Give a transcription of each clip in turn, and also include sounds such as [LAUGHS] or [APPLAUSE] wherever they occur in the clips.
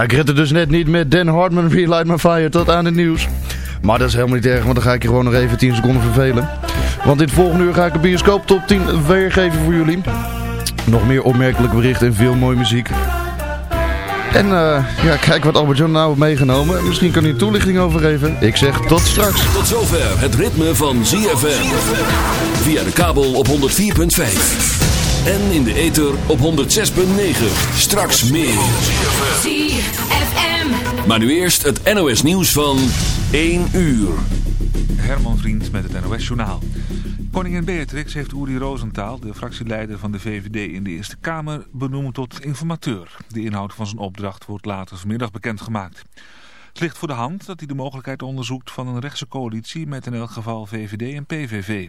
Nou, ik red dus net niet met Dan Hartman, Relight My Fire tot aan het nieuws. Maar dat is helemaal niet erg, want dan ga ik je gewoon nog even 10 seconden vervelen. Want in het volgende uur ga ik een bioscoop top 10 weergeven voor jullie. Nog meer opmerkelijke berichten en veel mooie muziek. En uh, ja, kijk wat Albert John nou heeft meegenomen. Misschien kan hij een toelichting over geven. Ik zeg tot straks. Tot zover het ritme van ZFM. Via de kabel op 104.5. En in de ether op 106.9. Straks meer. ZFM. Maar nu eerst het NOS nieuws van 1 uur. Herman Vriend met het NOS journaal. Koningin Beatrix heeft Uri Rosenthal, de fractieleider van de VVD in de Eerste Kamer, benoemd tot informateur. De inhoud van zijn opdracht wordt later vanmiddag bekendgemaakt. Het ligt voor de hand dat hij de mogelijkheid onderzoekt van een rechtse coalitie met in elk geval VVD en PVV.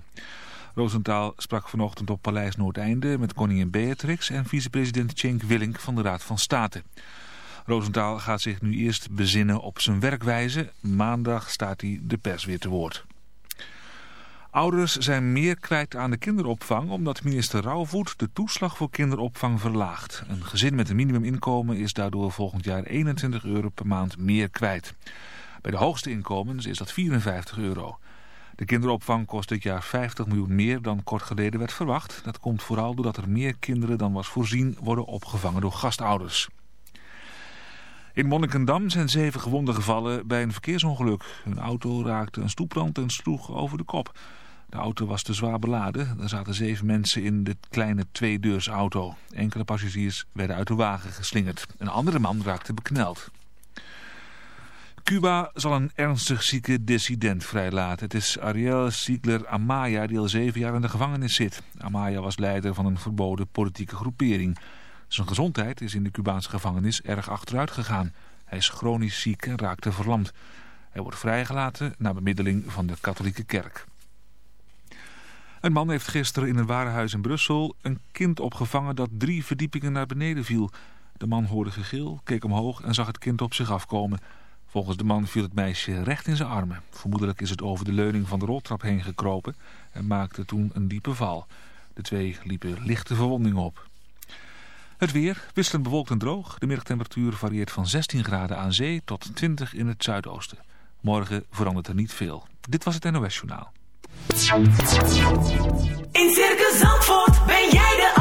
Rosenthal sprak vanochtend op Paleis Noordeinde met koningin Beatrix en vicepresident Cenk Willink van de Raad van State. Rosenthal gaat zich nu eerst bezinnen op zijn werkwijze. Maandag staat hij de pers weer te woord. Ouders zijn meer kwijt aan de kinderopvang omdat minister Rauwvoet de toeslag voor kinderopvang verlaagt. Een gezin met een minimuminkomen is daardoor volgend jaar 21 euro per maand meer kwijt. Bij de hoogste inkomens is dat 54 euro. De kinderopvang kost dit jaar 50 miljoen meer dan kort geleden werd verwacht. Dat komt vooral doordat er meer kinderen dan was voorzien worden opgevangen door gastouders. In Monnikendam zijn zeven gewonden gevallen bij een verkeersongeluk. Hun auto raakte een stoeprand en sloeg over de kop. De auto was te zwaar beladen. Er zaten zeven mensen in de kleine tweedeursauto. Enkele passagiers werden uit de wagen geslingerd. Een andere man raakte bekneld. Cuba zal een ernstig zieke dissident vrijlaten. Het is Ariel Ziegler Amaya die al zeven jaar in de gevangenis zit. Amaya was leider van een verboden politieke groepering. Zijn gezondheid is in de Cubaanse gevangenis erg achteruit gegaan. Hij is chronisch ziek en raakte verlamd. Hij wordt vrijgelaten na bemiddeling van de katholieke kerk. Een man heeft gisteren in een warenhuis in Brussel een kind opgevangen dat drie verdiepingen naar beneden viel. De man hoorde gegil, keek omhoog en zag het kind op zich afkomen. Volgens de man viel het meisje recht in zijn armen. Vermoedelijk is het over de leuning van de roltrap heen gekropen en maakte toen een diepe val. De twee liepen lichte verwondingen op. Het weer wisselend bewolkt en droog. De middagtemperatuur varieert van 16 graden aan zee tot 20 in het zuidoosten. Morgen verandert er niet veel. Dit was het NOS Journaal. In Circus Zandvoort ben jij de.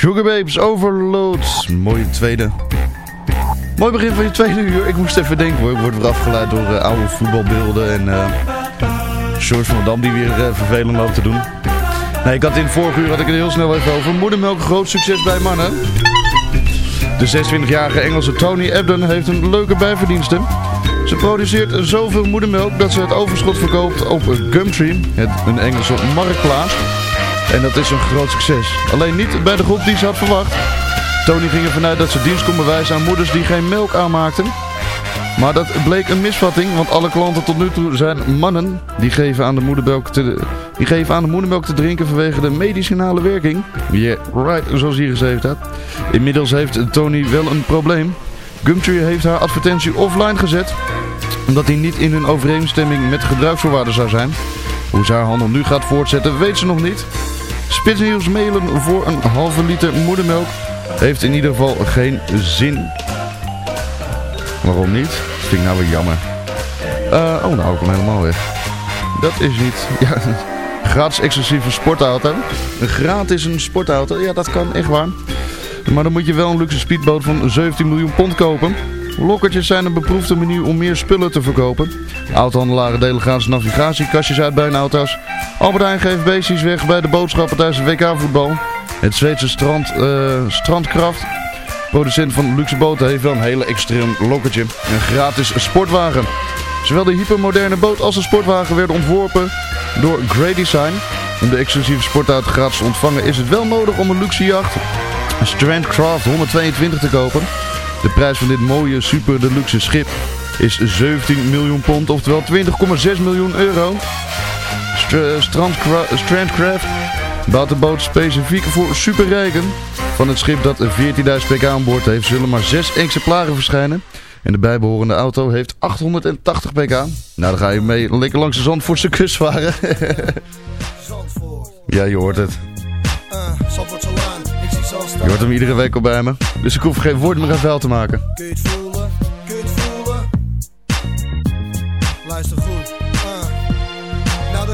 Sugar Babes, Overload. Mooie tweede. Mooi begin van je tweede uur. Ik moest even denken hoor. Ik word weer afgeleid door eh, oude voetbalbeelden en uh, George van Dam die weer uh, vervelend loopt te doen. Nee, ik had in het vorige uur had ik het heel snel even over. Moedermelk, groot succes bij mannen. De 26-jarige Engelse Tony Ebden heeft een leuke bijverdienste. Ze produceert zoveel moedermelk dat ze het overschot verkoopt op Gumtree, het, een Engelse marktplaats. En dat is een groot succes. Alleen niet bij de groep die ze had verwacht. Tony ging ervan uit dat ze dienst kon bewijzen aan moeders die geen melk aanmaakten. Maar dat bleek een misvatting, want alle klanten tot nu toe zijn mannen. Die geven aan de moedermelk te, die geven aan de moedermelk te drinken vanwege de medicinale werking. Yeah, right, zoals hier geschreven staat. Inmiddels heeft Tony wel een probleem. Gumtree heeft haar advertentie offline gezet, omdat die niet in hun overeenstemming met de gebruiksvoorwaarden zou zijn. Hoe ze haar handel nu gaat voortzetten, weet ze nog niet. Spitsnieuws mailen voor een halve liter moedermelk heeft in ieder geval geen zin. Waarom niet? Dat vind ik nou weer jammer. Uh, oh, nou ik hem helemaal weg. Dat is niet... [LAUGHS] Ja, gratis exclusieve sportauto. Een gratis een sportauto. Ja, dat kan echt waar. Maar dan moet je wel een luxe speedboot van 17 miljoen pond kopen. Lokkertjes zijn een beproefde manier om meer spullen te verkopen. Autohandelaren delen gratis navigatiekastjes uit bij hun auto's. Albert geeft beestjes weg bij de boodschappen tijdens het WK-voetbal. Het Zweedse strand, uh, Strandkraft, producent van luxe boten, heeft wel een hele extreem lokkertje. Een gratis sportwagen. Zowel de hypermoderne boot als de sportwagen werden ontworpen door Grey Design. Om de exclusieve sportauto gratis te ontvangen is het wel nodig om een luxe jacht Strandcraft 122 te kopen. De prijs van dit mooie super deluxe schip is 17 miljoen pond, oftewel 20,6 miljoen euro. St Strandcraft bouwt de boot specifiek voor superrijken. Van het schip dat 14.000 pk aan boord heeft zullen maar 6 exemplaren verschijnen. En de bijbehorende auto heeft 880 pk. Nou, dan ga je mee lekker langs de Zandvoortse kust varen. [LAUGHS] ja, je hoort het. Je hoort hem iedere week al bij me. Dus ik hoef geen woord meer aan vuil te maken. Kun je het voelen? Kun je het voelen? Luister goed.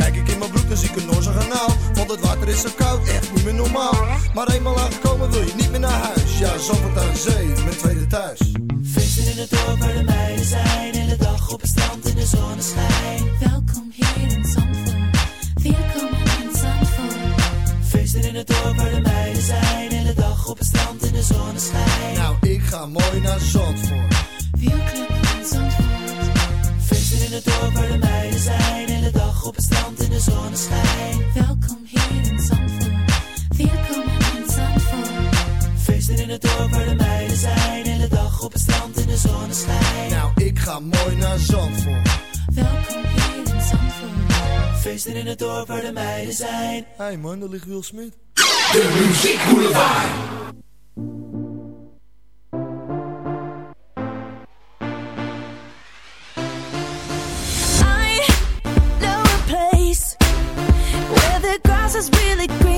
Kijk ik in mijn broek, dan zie ik een Noorse kanaal Want het water is zo koud, echt niet meer normaal Maar eenmaal aangekomen wil je niet meer naar huis Ja, Zandvoort aan zee, mijn tweede thuis Feesten in het dorp waar de meiden zijn. In de dag op het strand in de zonneschijn. Welkom hier in Zandvoort. Welkom in Zandvoort. Feesten in het dorp waar de meiden zijn. In de dag op het naar Zandvoort. Wielklimmen in Zandvoort. Feesten in het dorp waar de meiden zijn. Hele dag op het strand in de zonneschijn. Welkom hier in Zandvoort. Welkom in Zandvoort. Feesten in het dorp waar de meiden zijn. Hele dag op het strand in de zonneschijn. Nou, ik ga mooi naar Zandvoort. Welkom hier in Zandvoort. Feesten in het dorp waar de meiden zijn. Hé hey man, daar ligt Will Smith. I is really greener.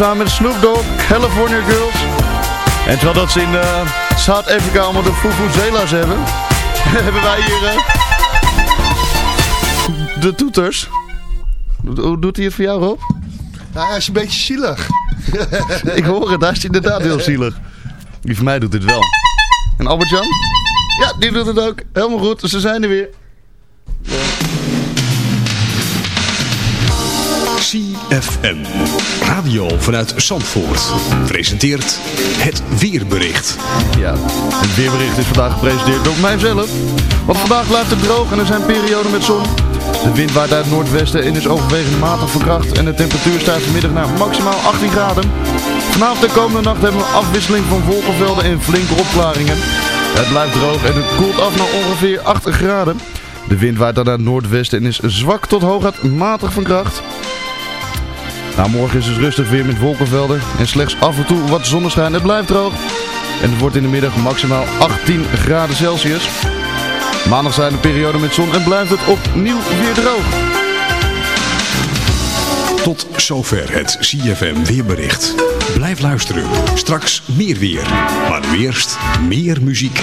Samen met Snoop Dogg, California Girls. En terwijl dat ze in uh, Zuid-Afrika allemaal de Fufuzela's hebben, [LAUGHS] hebben wij hier eh, de toeters. Hoe doet hij het voor jou, Rob? Ja, hij is een beetje zielig. [LAUGHS] Ik hoor het, hij is inderdaad heel zielig. Die van mij doet dit wel. En Albert-Jan? Ja, die doet het ook. Helemaal goed, ze zijn er weer. CFM. Radio vanuit Zandvoort. Presenteert het weerbericht. Ja, het weerbericht is vandaag gepresenteerd door mijzelf. Want vandaag blijft het droog en er zijn perioden met zon. De wind waait uit het noordwesten en is overwegend matig van kracht. En de temperatuur stijgt vanmiddag naar maximaal 18 graden. Vanavond en komende nacht hebben we afwisseling van wolkenvelden en flinke opklaringen. Het blijft droog en het koelt af naar ongeveer 8 graden. De wind waait dan naar het noordwesten en is zwak tot hooguit matig van kracht. Nou, morgen is het rustig weer met wolkenvelden en slechts af en toe wat zonneschijn. Het blijft droog en het wordt in de middag maximaal 18 graden Celsius. Maandag zijn de periode met zon en blijft het opnieuw weer droog. Tot zover het CFM weerbericht. Blijf luisteren. Straks meer weer. Maar eerst meer muziek.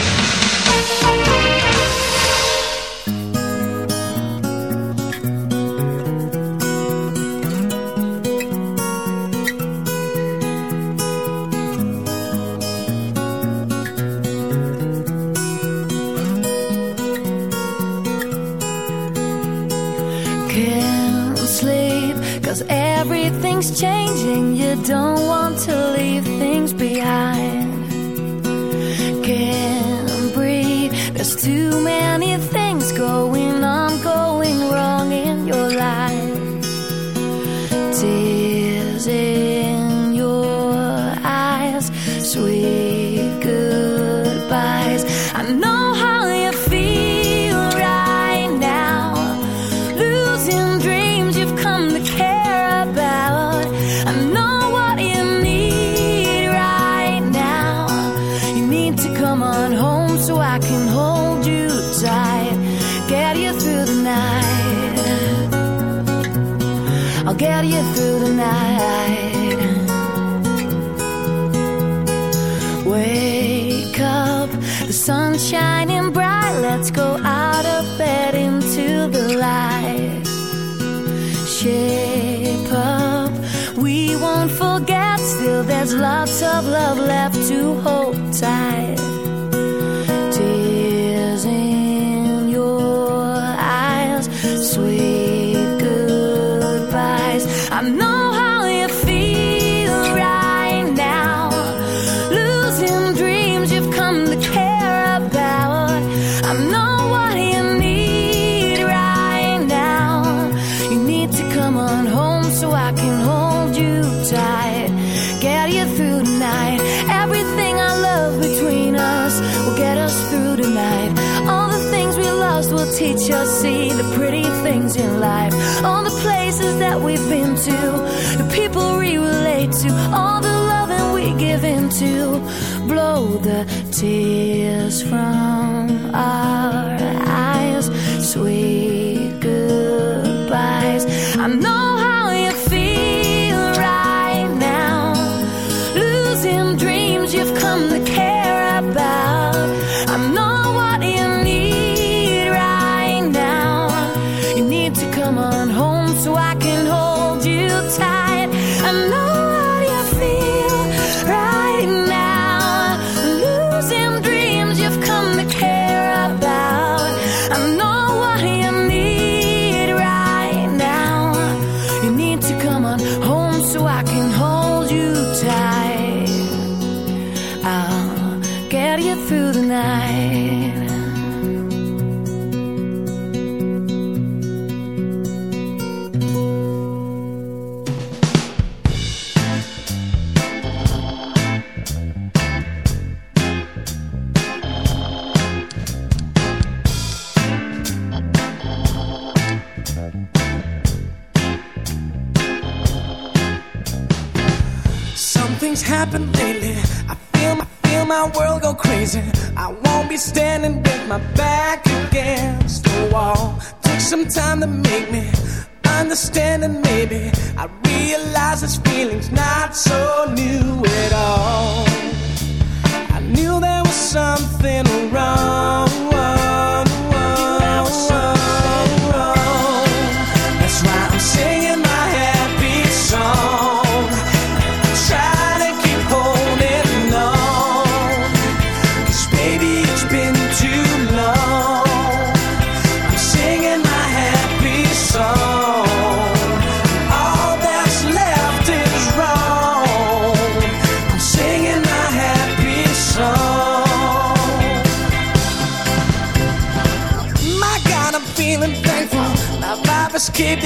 Need to come on home so I can hold you tight. Get you through the night. I'll get you through the night. Wake up, the sun's shining bright. Let's go out of bed into the light. There's lots of love left to hold tight. To, the people we relate to, all the loving we give into. Blow the tears from our eyes, sweet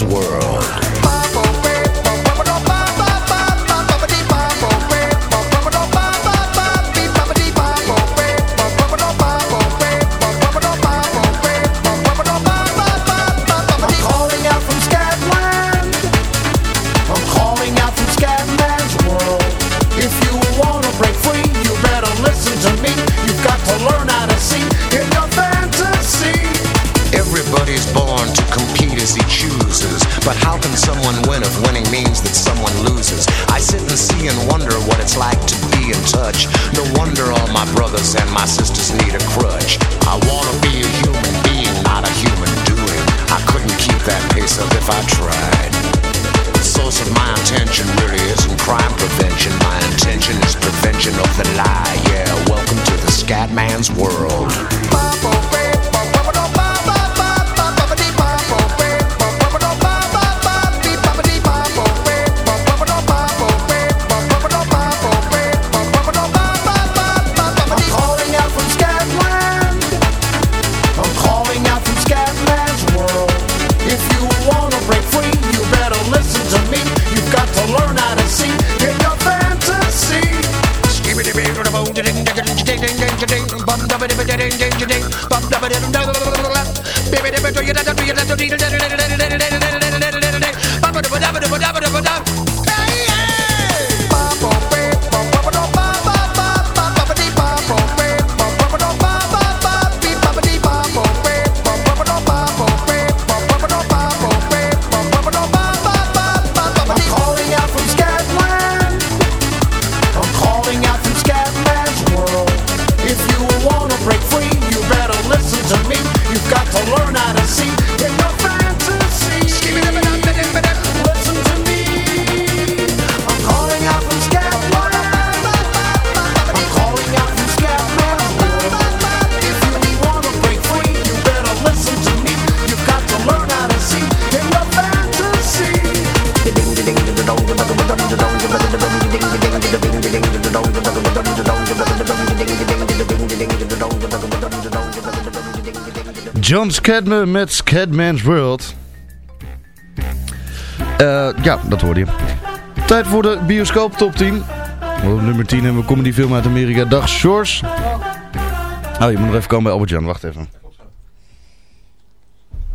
Man's World. Scatman's World. Scadman met Scadman's World. Eh, ja, dat hoorde je. Tijd voor de bioscoop top 10. Op nummer 10 hebben we een comedyfilm uit Amerika. Dag Shores. Oh, je moet nog even komen bij Albert Jan. Wacht even.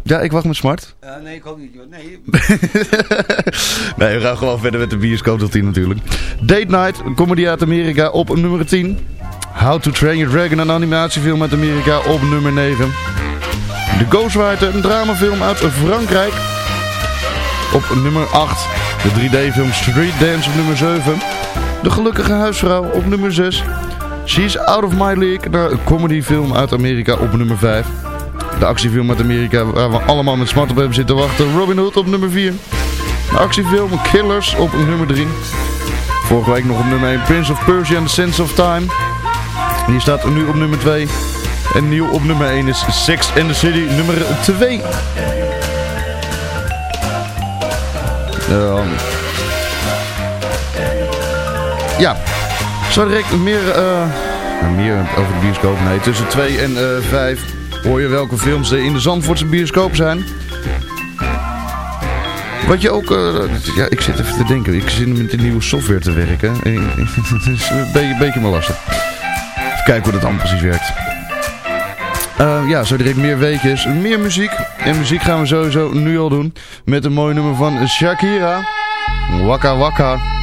Ja, ik wacht met smart. Uh, nee, ik hoop niet. Nee. [LAUGHS] nee, we gaan gewoon verder met de bioscoop tot 10 natuurlijk. Date Night, een comedy uit Amerika op nummer 10. How to Train Your Dragon, een animatiefilm uit Amerika op nummer 9. The Ghostwriter, een dramafilm uit Frankrijk op nummer 8. De 3D-film Street Dance op nummer 7. De Gelukkige Huisvrouw op nummer 6. She's Out of My League, een comedyfilm uit Amerika op nummer 5. De actiefilm uit Amerika waar we allemaal met smart op hebben zitten wachten. Robin Hood op nummer 4. De actiefilm Killers op nummer 3. Vorige week nog op nummer 1 Prince of Persia and the Sense of Time. Die staat nu op nummer 2. En nieuw op nummer 1 is Sex and the City nummer 2. Um, ja, zo direct meer, uh, meer over de bioscoop. Nee, tussen 2 en uh, 5 hoor je welke films er in de Zandvoortse bioscoop zijn. Wat je ook... Uh, ja, ik zit even te denken. Ik zit met de nieuwe software te werken. [LAUGHS] Het is een beetje, beetje maar lastig. Even kijken hoe dat dan precies werkt. Uh, ja, zo direct meer weekjes. Meer muziek. En muziek gaan we sowieso nu al doen. Met een mooi nummer van Shakira. Waka Waka.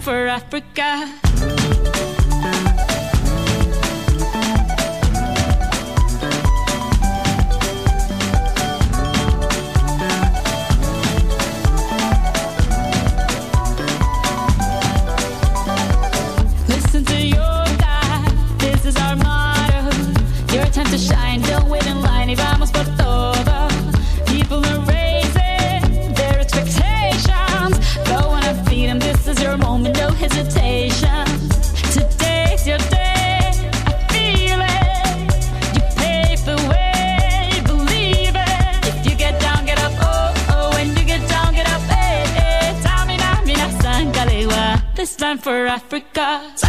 for Africa. For Africa.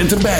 bent erbij.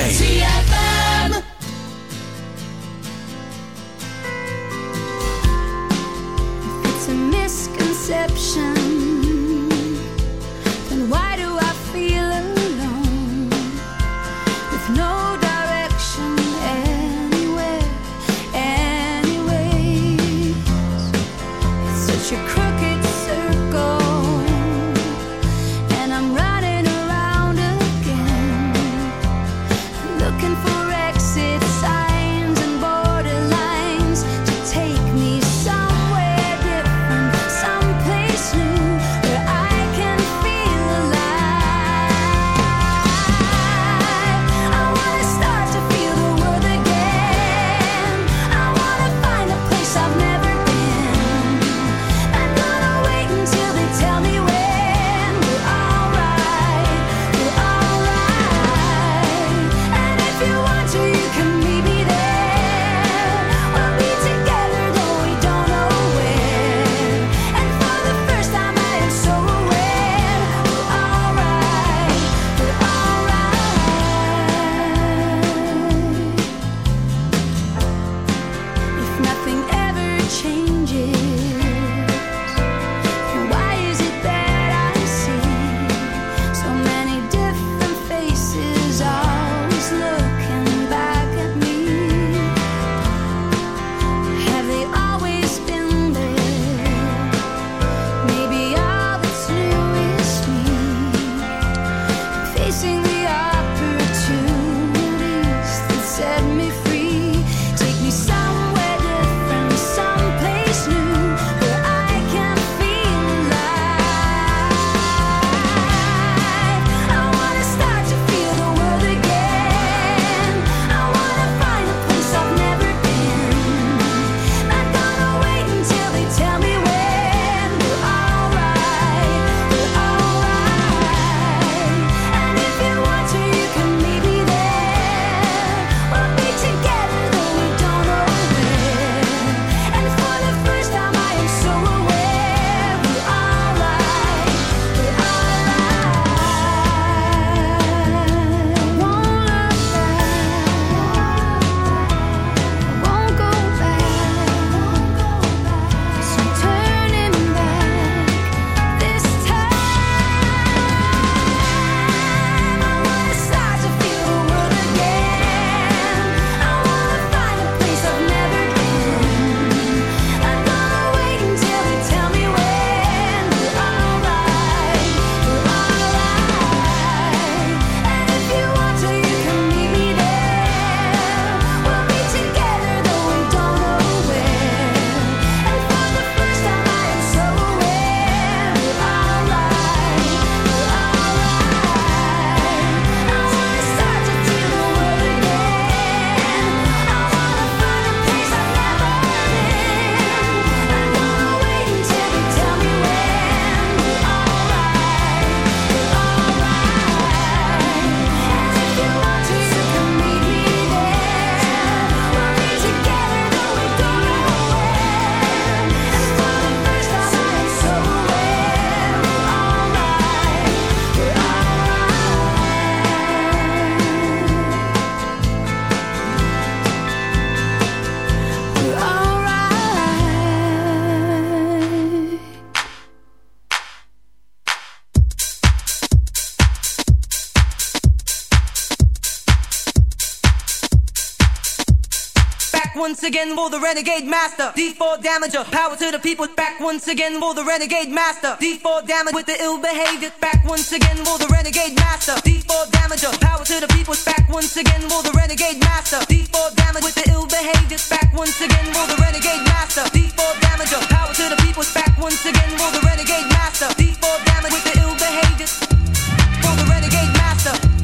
once again for the renegade master. D4 damager, power to the people. Back once again for the renegade master. D4 damage with the ill behavior. Back once again for the renegade master. D4 damager, power to the people. Back once again for the renegade master. D4 damage with the ill behavior. Back once again for the renegade master. D4 damager, power to the people. Back once again for the renegade master. D4 damage with the ill behavior. For the renegade master.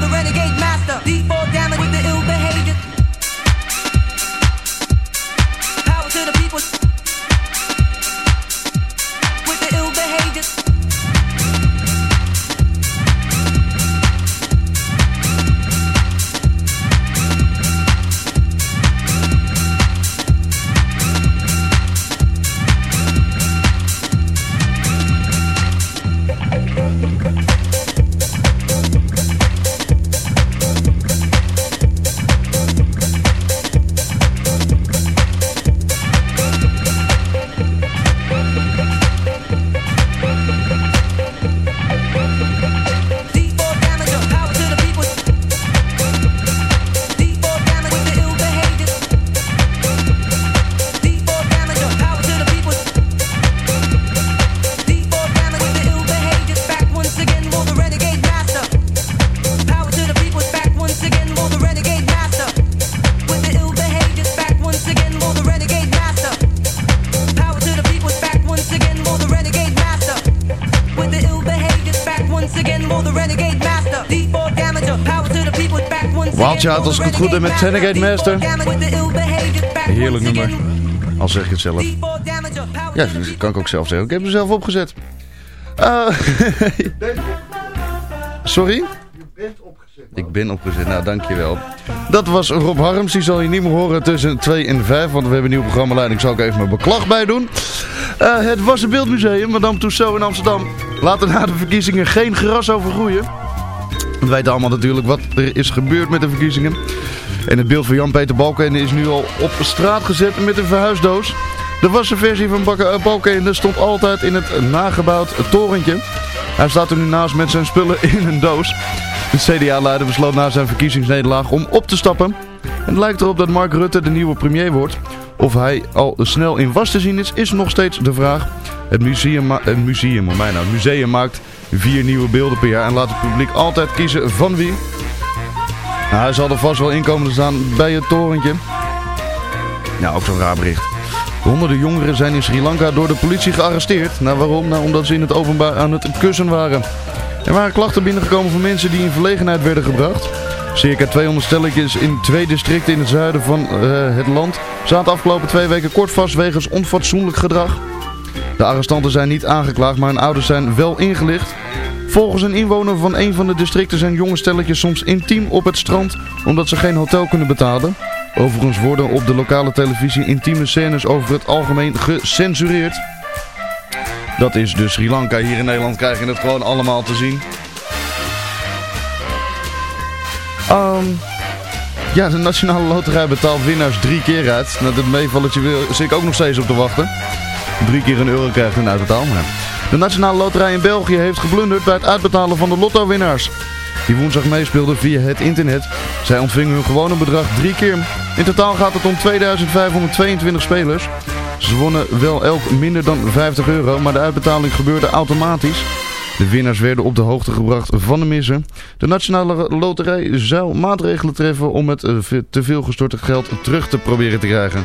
The renegade master. D4 Had als ik het goed heb met Renegade Master. Heerlijk nummer. Al zeg ik het zelf. Ja, dat kan ik ook zelf zeggen. Ik heb hem zelf opgezet. Eh, [LAUGHS] Sorry? Ik ben opgezet, nou dankjewel. Dat was Rob Harms, die zal je niet meer horen tussen 2 en 5, want we hebben een nieuwe programmaleiding, zal ik even mijn beklag bij doen. Eh, het was een beeldmuseum, Madame Tussauds in Amsterdam. Laat er na de verkiezingen geen gras over groeien. We weten allemaal natuurlijk wat er is gebeurd met de verkiezingen. En het beeld van Jan-Peter Balkenende is nu al op straat gezet met een verhuisdoos. De wassen versie van eh, Balkenende stond altijd in het nagebouwd torentje. Hij staat er nu naast met zijn spullen in een doos. De CDA-leider besloot na zijn verkiezingsnederlaag om op te stappen. Het lijkt erop dat Mark Rutte de nieuwe premier wordt. Of hij al snel in was te zien is, is nog steeds de vraag. Het museum, ma- het museum, mij nou, het museum maakt vier nieuwe beelden per jaar en laat het publiek altijd kiezen van wie. Nou, hij zal er vast wel in komen te staan bij het torentje. Nou, ook zo'n raar bericht. Honderden jongeren zijn in Sri Lanka door de politie gearresteerd. Nou, waarom? Nou, omdat ze in het openbaar aan het kussen waren. Er waren klachten binnengekomen van mensen die in verlegenheid werden gebracht. Circa 200 stelletjes in twee districten in het zuiden van eh, het land zaten afgelopen twee weken kort vast wegens onfatsoenlijk gedrag. De arrestanten zijn niet aangeklaagd, maar hun ouders zijn wel ingelicht. Volgens een inwoner van een van de districten zijn jonge stelletjes soms intiem op het strand omdat ze geen hotel kunnen betalen. Overigens worden op de lokale televisie intieme scènes over het algemeen gecensureerd. Dat is dus Sri Lanka. Hier in Nederland krijg je het gewoon allemaal te zien. Ehm, ja, de Nationale Loterij betaalt winnaars drie keer uit. Nou, dat meevalletje zit ik ook nog steeds op te wachten. Drie keer een euro krijgt u uit totaal. Maar de Nationale Loterij in België heeft geblunderd bij het uitbetalen van de lotto-winnaars. Die woensdag meespeelden via het internet. Zij ontvingen hun gewone bedrag drie keer. In totaal gaat het om 2522 spelers. Ze wonnen wel elk minder dan 50 euro, maar de uitbetaling gebeurde automatisch. De winnaars werden op de hoogte gebracht van de missen. De Nationale Loterij zou maatregelen treffen om het eh, te veel gestorte geld terug te proberen te krijgen.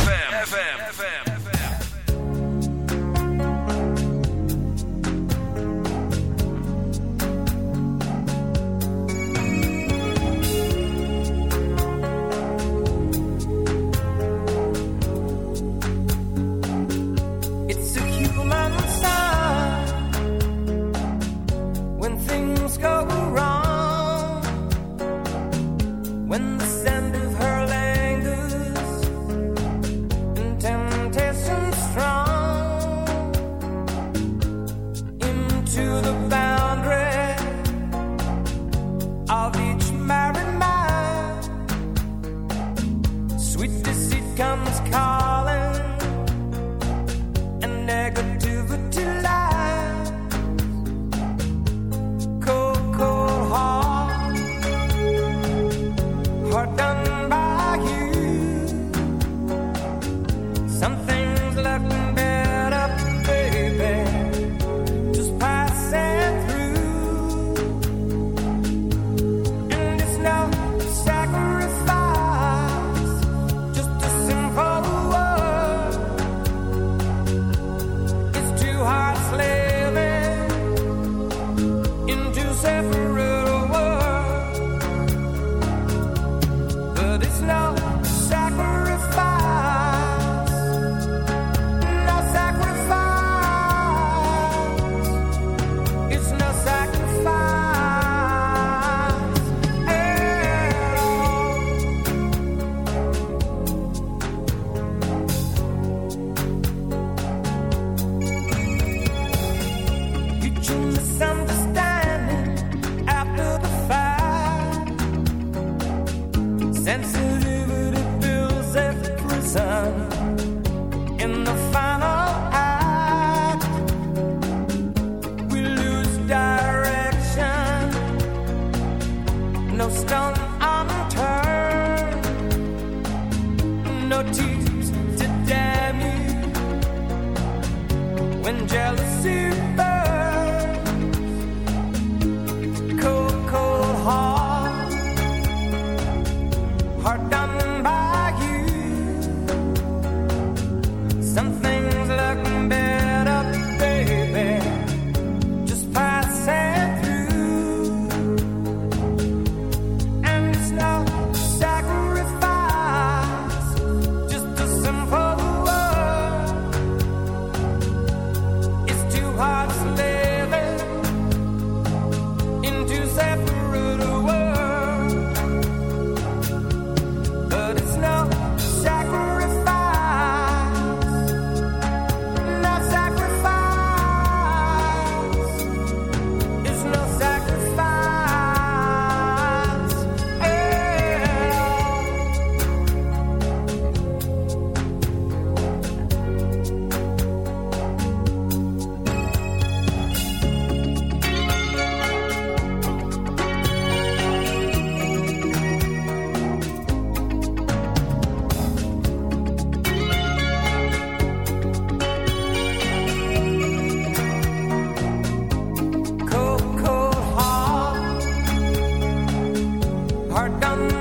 are done.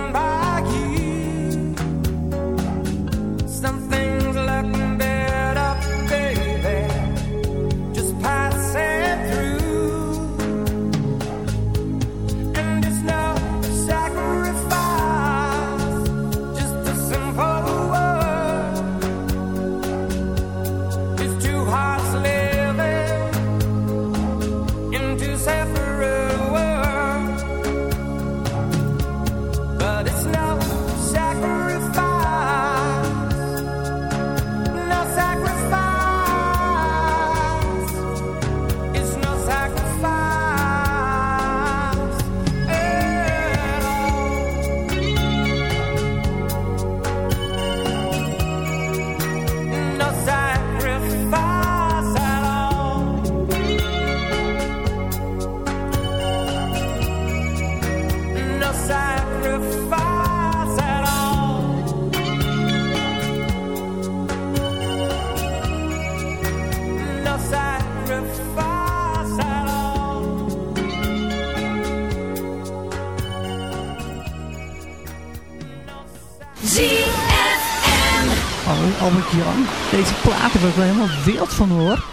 Helemaal wild van hoor.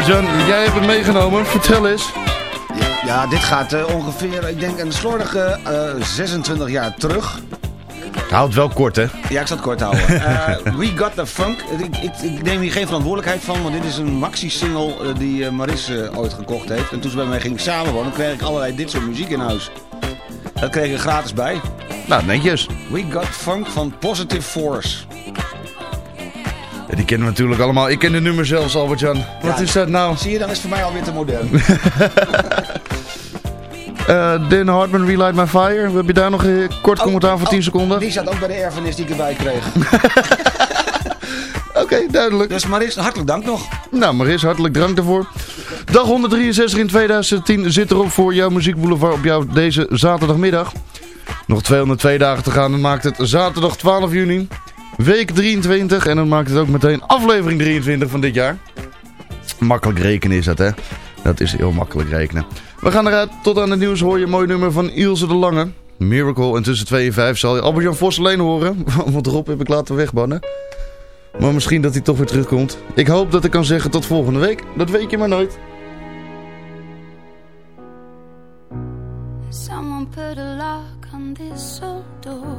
Albert-Jan, jij hebt het meegenomen. Vertel eens. Ja, dit gaat eh, ongeveer, ik denk, een slordige eh, 26 jaar terug. Houd het wel kort, hè? Ja, ik zal het kort houden. [LAUGHS] Eh, We Got The Funk. Ik, ik, ik neem hier geen verantwoordelijkheid van, want dit is een maxi-single eh, die eh, Maris eh, ooit gekocht heeft. En toen ze bij mij ging samenwonen, kreeg ik allerlei dit soort muziek in huis. Dat kreeg ik er gratis bij. Nou, netjes. We Got Funk van Positive Force. Ja, die kennen we natuurlijk allemaal. Ik ken de nummer zelfs, Albert-Jan. Wat Ja, is dat nou? Zie je, dan is het voor mij alweer te modern. [LAUGHS] Eh Dan Hartman, Relight My Fire. Heb je daar nog een kort commentaar voor 10 seconden? Die zat ook bij de erfenis die ik erbij kreeg. [LAUGHS] Oké, duidelijk. Dus Maris, hartelijk dank nog. Nou, Maris, hartelijk dank daarvoor. Dag 163 in 2010 zit erop voor jouw muziekboulevard op jou deze zaterdagmiddag. Nog 202 dagen te gaan, dan maakt het zaterdag 12 juni. Week 23 en dan maakt het ook meteen aflevering 23 van dit jaar. Makkelijk rekenen is dat, hè? Dat is heel makkelijk rekenen. We gaan eruit. Tot aan het nieuws hoor je een mooi nummer van Ilse de Lange. Miracle. En tussen 2 en 5 zal je Albert-Jan Vos alleen horen. [LAUGHS] Want Rob heb ik laten wegbannen. Maar misschien dat hij toch weer terugkomt. Ik hoop dat ik kan zeggen tot volgende week. Dat weet je maar nooit. Someone put a lock on this old door.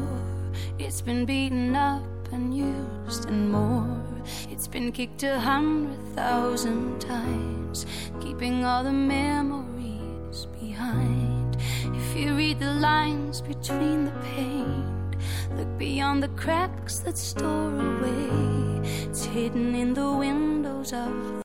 It's been beaten up and used and more. It's been kicked a hundred thousand times, keeping all the memories behind. If you read the lines between the paint, look beyond the cracks that store away. It's hidden in the windows of